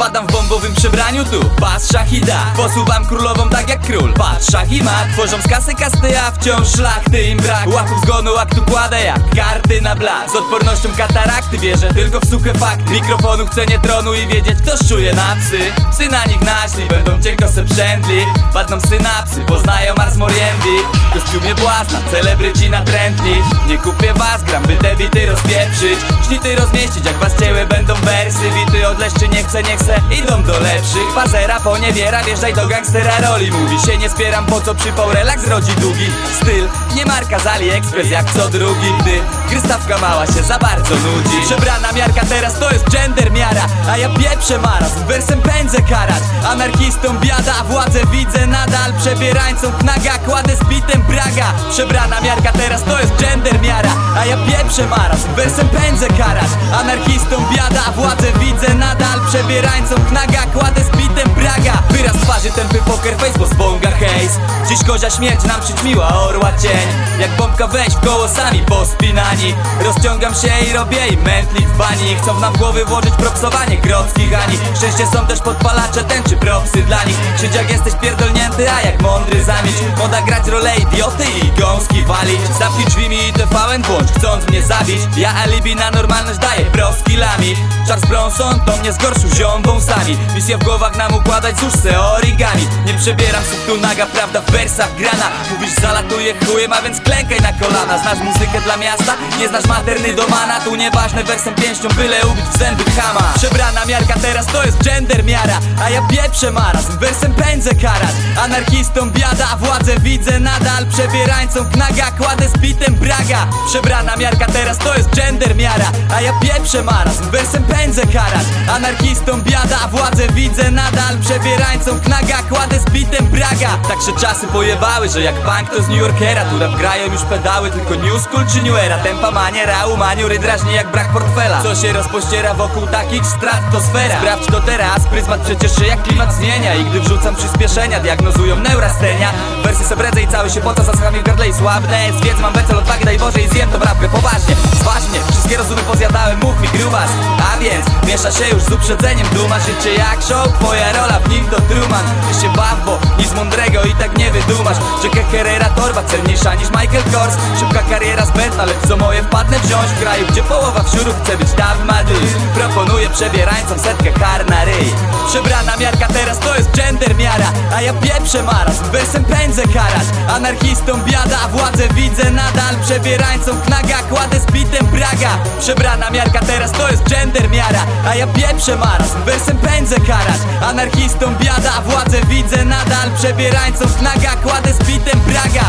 Wpadam w bombowym przebraniu tu. Pas szachida Posuwam królową tak jak król. Patrz szach i Tworzą z kasy kasty, a wciąż szlachty im brak. Łapów zgonu aktu kładę jak karty na blat Z odpornością katarakty wierzę tylko w suche fakty. Mikrofonu chcę nie tronu i wiedzieć kto czuje na psy. Psy na nich naśli, będą cienko se przędli Padną synapsy, poznają Mars Moriendi kostiumie błazna, celebryci natrętni. Nie kupię was, gram by te bity rozpieprzyć. Śnity rozmieścić, jak was cięły będą wersy. Wity od leszczy nie chcę, nie chcę, idą do lepszych. Pazera poniewiera, wjeżdżaj do gangstera roli. Mówi się nie spieram, po co przypał relaks rodzi długi. Styl, nie marka z AliExpress jak co drugi. Gdy krystawka mała się za bardzo nudzi. Przebrana miarka teraz to jest gender miara A ja pieprzę marazm, wersem pędzę karać Anarchistą biada, władzę widzę nadal. Przebierańcą knaga, kładę z bitem braga. Przebrana miarka teraz to jest gender miara A ja pieprzę marazm, wersem pędzę karać Anarchistą biada, władzę widzę nadal. Przebierańcą knaga, kładę z bitem braga. Wyraz twarzy tępy poker face, Dziś kozia śmierć nam przyćmiła orła cień. Jak bombka wejść w koło sami pospinani. Rozciągam się i robię im mętlik w bani. Chcą nam głowy włożyć propsowanie grodzkich ani. Szczęście są też podpalacze tęczy propsy dla nich. Krzycz jak jesteś pierdolnięty, a jak mądry zamieć Moda grać rolę idioty i gąski walić Zamknij drzwi mi i TVN włącz, chcąc mnie zabić. Ja alibi na normalność daję proskilami Charles Bronson to mnie zgorszył ziom wąsami Misja w głowach nam układać, cóż se origami Nie przebieram tu naga, prawda w wersach grana. Mówisz zalatuje chujem, a więc klękaj na kolana. Znasz muzykę dla miasta? Nie znasz materny domana. Tu nieważne wersem pięścią, byle ubić w zęby chama. Przebrana miarka teraz to jest gender miara. A ja pieprzę marazm, wersem pędzę karać Anarchistą biada, a władzę widzę nadal. Przebierańcą knaga, kładę z bitem braga. Przebrana miarka teraz to jest gender miara. A ja pieprzę marazm, wersem pędzę karać Anarchistą biada, władzę widzę nadal. Przebierańcą knaga, kładę z bitem braga. Tak się czasy pojebały, że jak punk to z New Yorkera. Tu rap grają już pedały, tylko new school czy new era. Tempa maniera, umaniury drażni jak brak portfela. Co się rozpościera wokół takich stratosfera Sprawdź to teraz, pryzmat przecież się jak klimat zmienia. I gdy wrzucam przyspieszenia, diagnozują neurastenia. Wersy sebredzę i cały się pota zasłuchami w gardle i wiedzy mam wecel odwagi, daj Boże i zjem to brawkę poważnie Zważnie, wszystkie rozumy pozjadałem, mów mi grubas A więc, miesza się już z uprzedzeniem Duma życie jak show, twoja rola w nim to Truman. Ty się baw, bo nic mądrego i wydumasz Że Herrera torba cenniejsza niż Michael Kors. Szybka kariera zbędna, lecz co moje wpadnę wziąć W kraju, gdzie połowa wsiórów chce być Dav Madrid Proponuję przebierańcom setkę kar na ryj. Przebrana miarka teraz to jest gender miara A ja pieprzę marazm, wersem pędzę karać Anarchistą biada, a władzę widzę nadal. Przebierańcą knaga, kładę z bitem braga. Przebrana miarka teraz to jest gender miara A ja pieprzę marazm, wersem pędzę karać Anarchistą biada, a władzę widzę nadal. Przebierańcą knaga, kładę z bitem braga